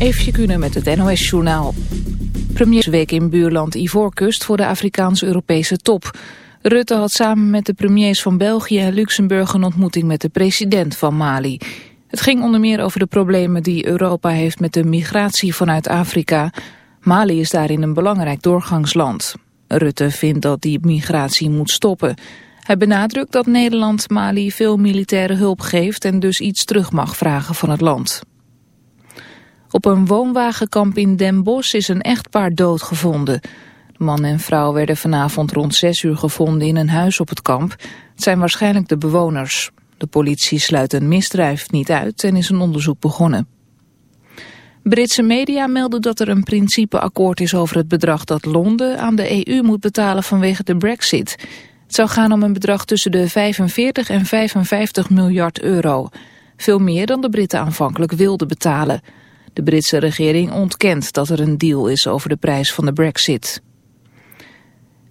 Eefje kunnen met het NOS-journaal. Premiersweek in buurland Ivoorkust voor de Afrikaans-Europese top. Rutte had samen met de premiers van België en Luxemburg... een ontmoeting met de president van Mali. Het ging onder meer over de problemen die Europa heeft... met de migratie vanuit Afrika. Mali is daarin een belangrijk doorgangsland. Rutte vindt dat die migratie moet stoppen... Hij benadrukt dat Nederland Mali veel militaire hulp geeft en dus iets terug mag vragen van het land. Op een woonwagenkamp in Den Bosch is een echtpaar doodgevonden. Man en vrouw werden vanavond rond 6 uur gevonden in een huis op het kamp. Het zijn waarschijnlijk de bewoners. De politie sluit een misdrijf niet uit en is een onderzoek begonnen. Britse media melden dat er een principeakkoord is over het bedrag dat Londen aan de EU moet betalen vanwege de brexit. Het zou gaan om een bedrag tussen de 45 en 55 miljard euro. Veel meer dan de Britten aanvankelijk wilden betalen. De Britse regering ontkent dat er een deal is over de prijs van de brexit.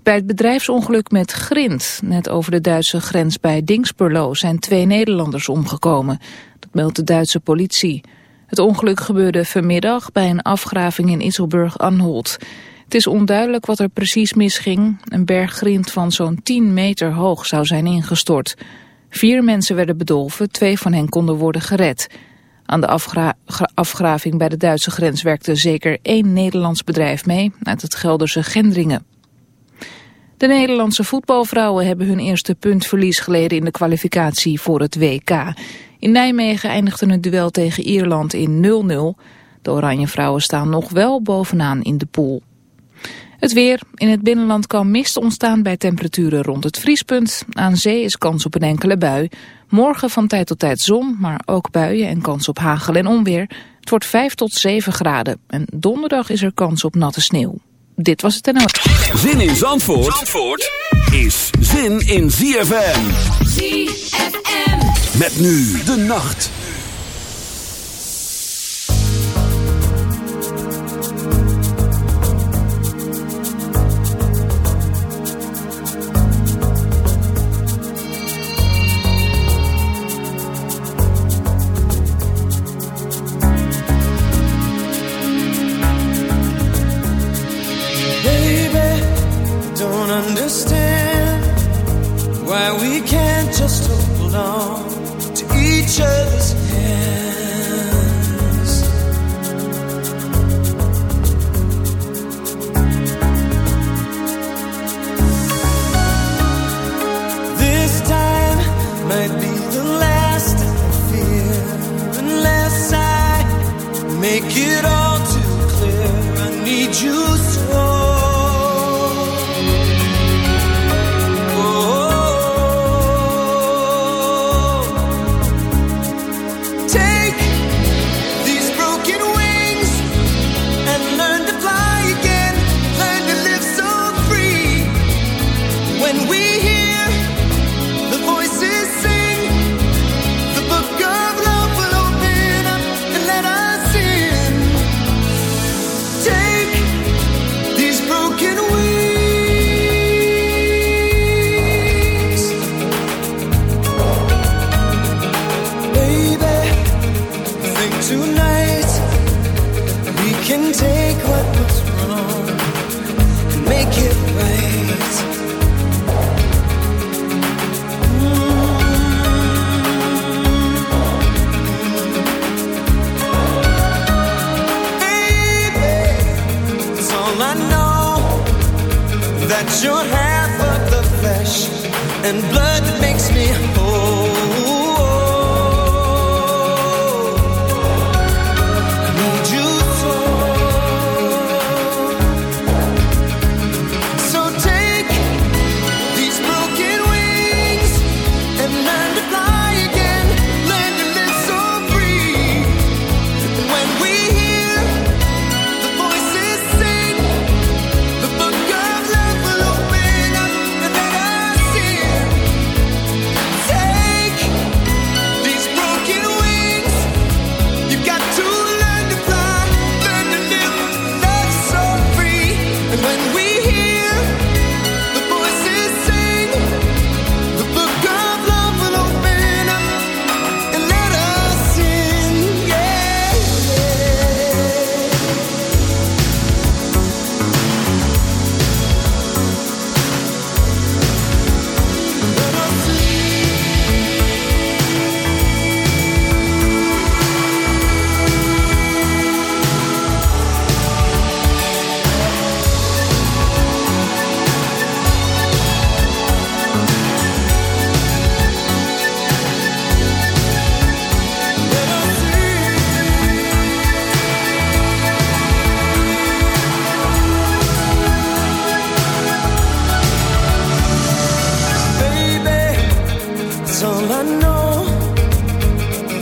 Bij het bedrijfsongeluk met Grind, net over de Duitse grens bij Dingsperlo, zijn twee Nederlanders omgekomen. Dat meldt de Duitse politie. Het ongeluk gebeurde vanmiddag bij een afgraving in Isselburg-Anholt. Het is onduidelijk wat er precies misging. Een berg grind van zo'n 10 meter hoog zou zijn ingestort. Vier mensen werden bedolven, twee van hen konden worden gered. Aan de afgraving bij de Duitse grens werkte zeker één Nederlands bedrijf mee uit het Gelderse Gendringen. De Nederlandse voetbalvrouwen hebben hun eerste puntverlies geleden in de kwalificatie voor het WK. In Nijmegen eindigde het duel tegen Ierland in 0-0. De Oranje vrouwen staan nog wel bovenaan in de pool. Het weer. In het binnenland kan mist ontstaan bij temperaturen rond het vriespunt. Aan zee is kans op een enkele bui. Morgen van tijd tot tijd zon, maar ook buien en kans op hagel en onweer. Het wordt 5 tot 7 graden. En donderdag is er kans op natte sneeuw. Dit was het en ook. Zin in Zandvoort, Zandvoort is zin in ZFM. ZFM. Met nu de nacht. tonight, we can take what was wrong and make it right. Mm. Baby, that's all I know that you're half of the flesh and blood that makes me whole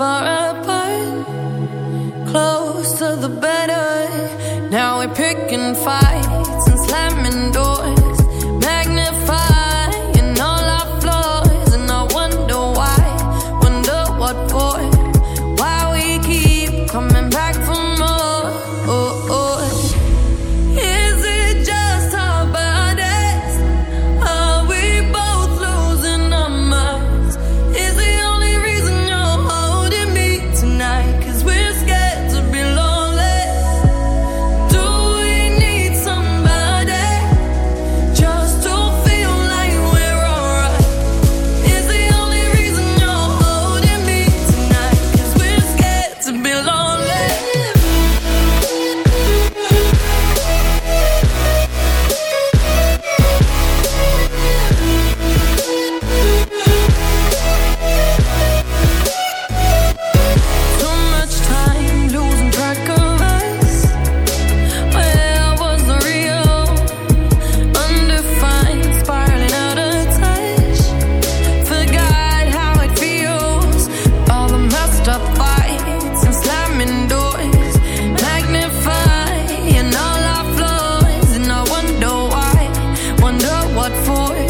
far away for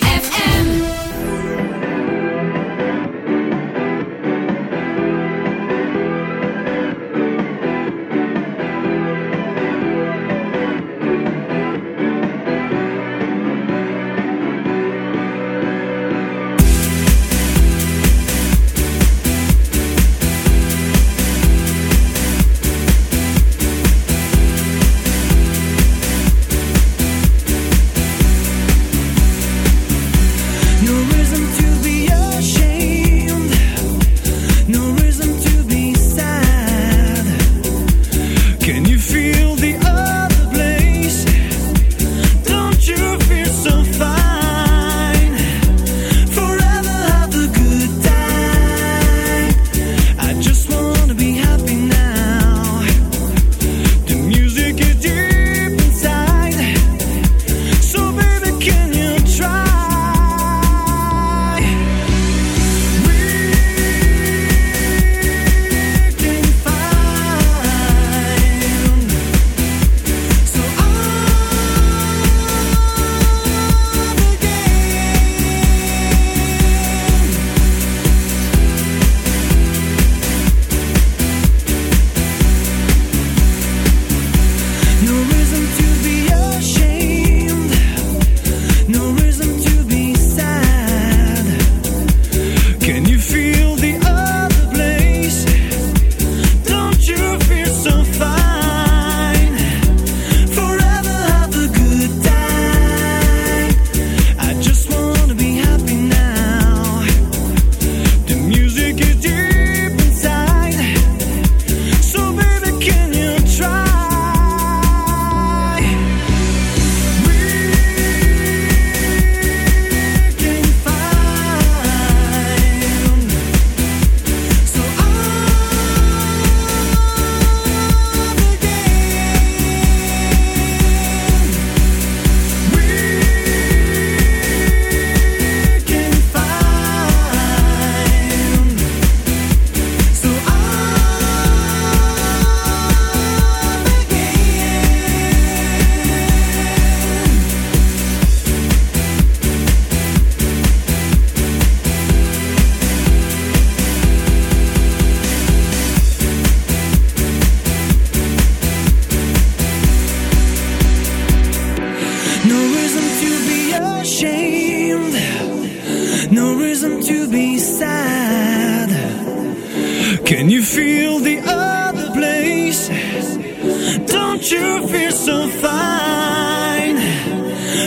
you feel so fine?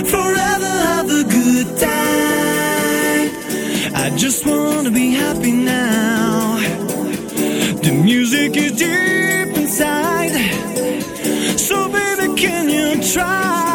Forever have a good time. I just wanna be happy now. The music is deep inside. So baby, can you try?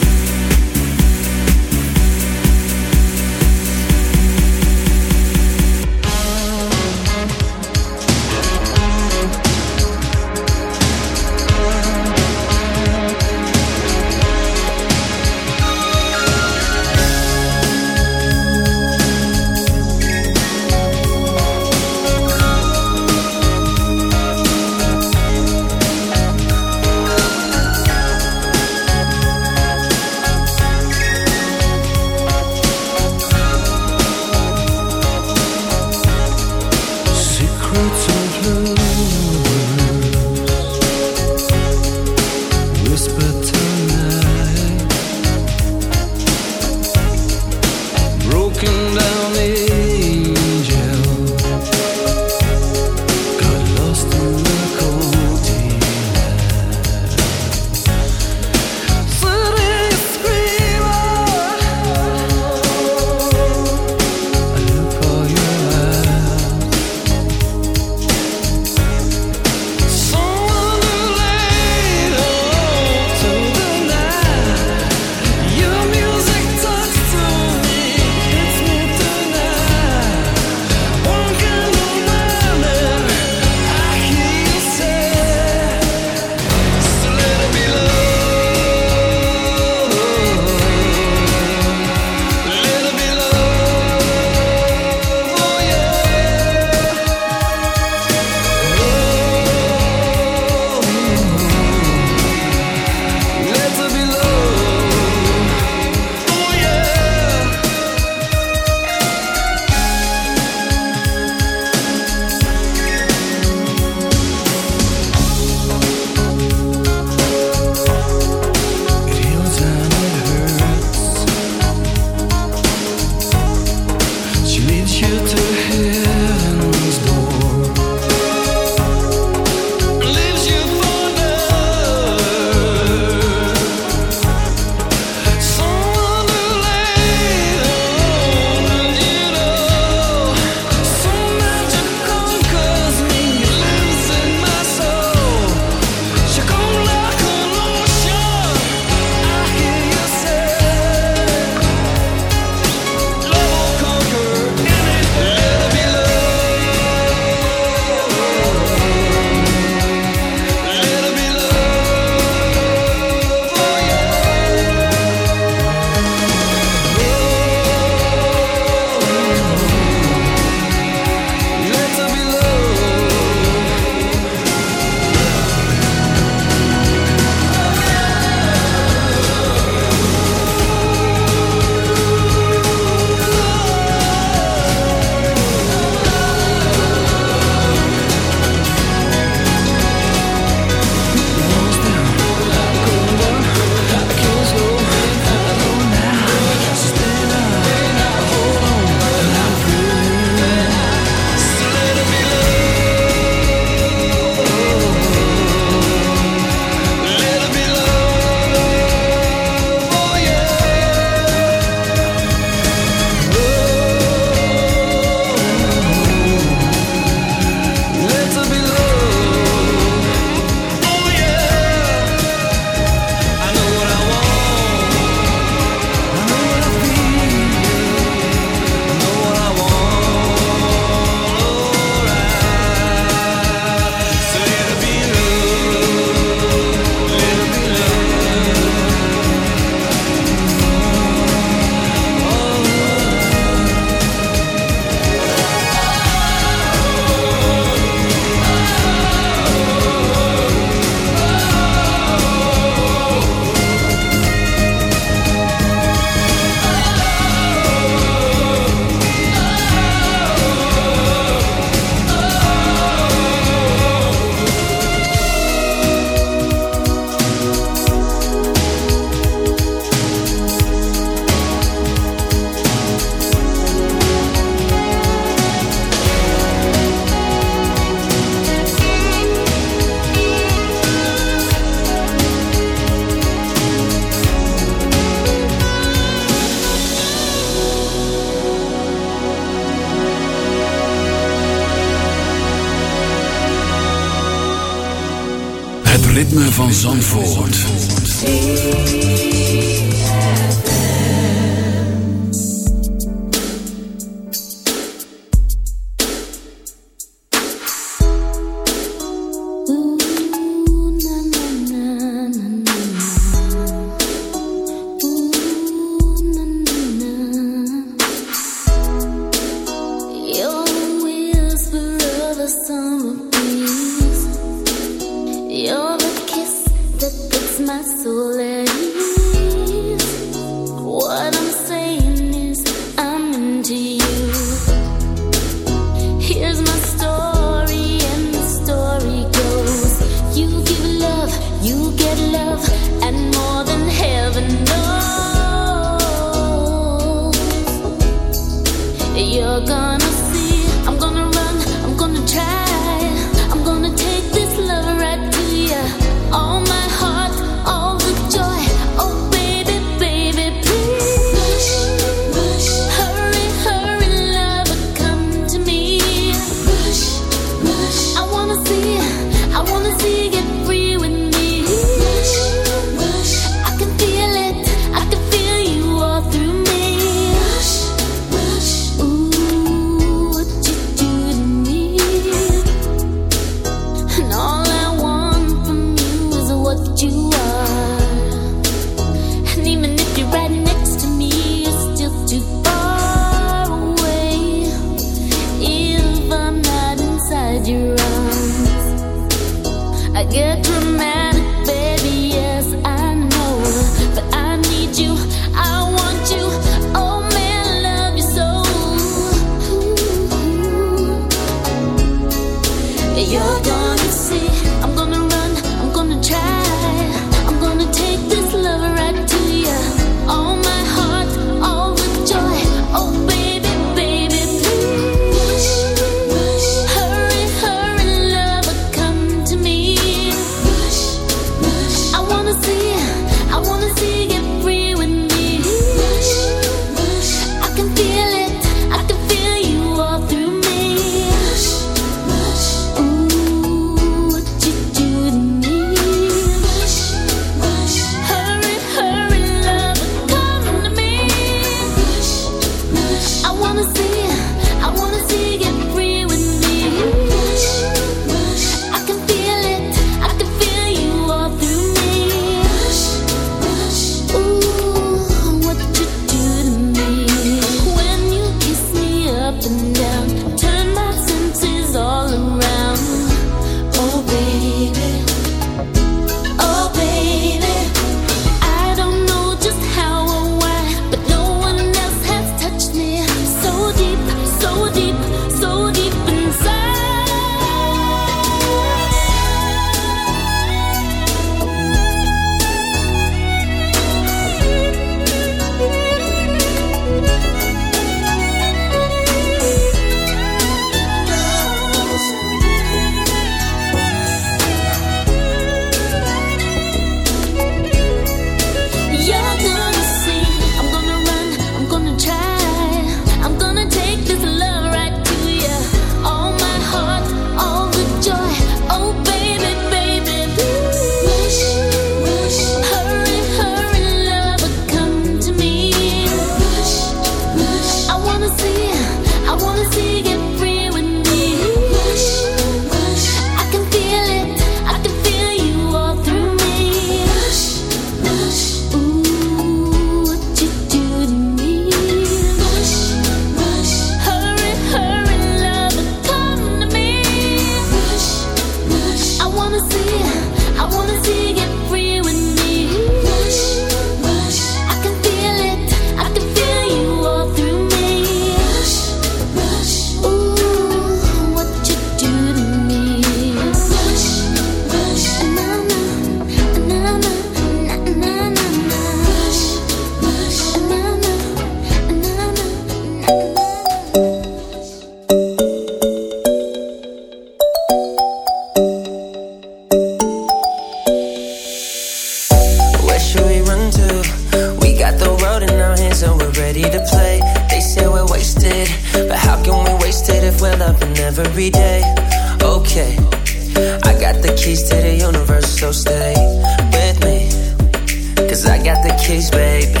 baby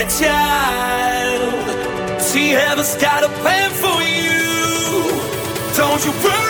a child. She ever a plan for you. Don't you worry.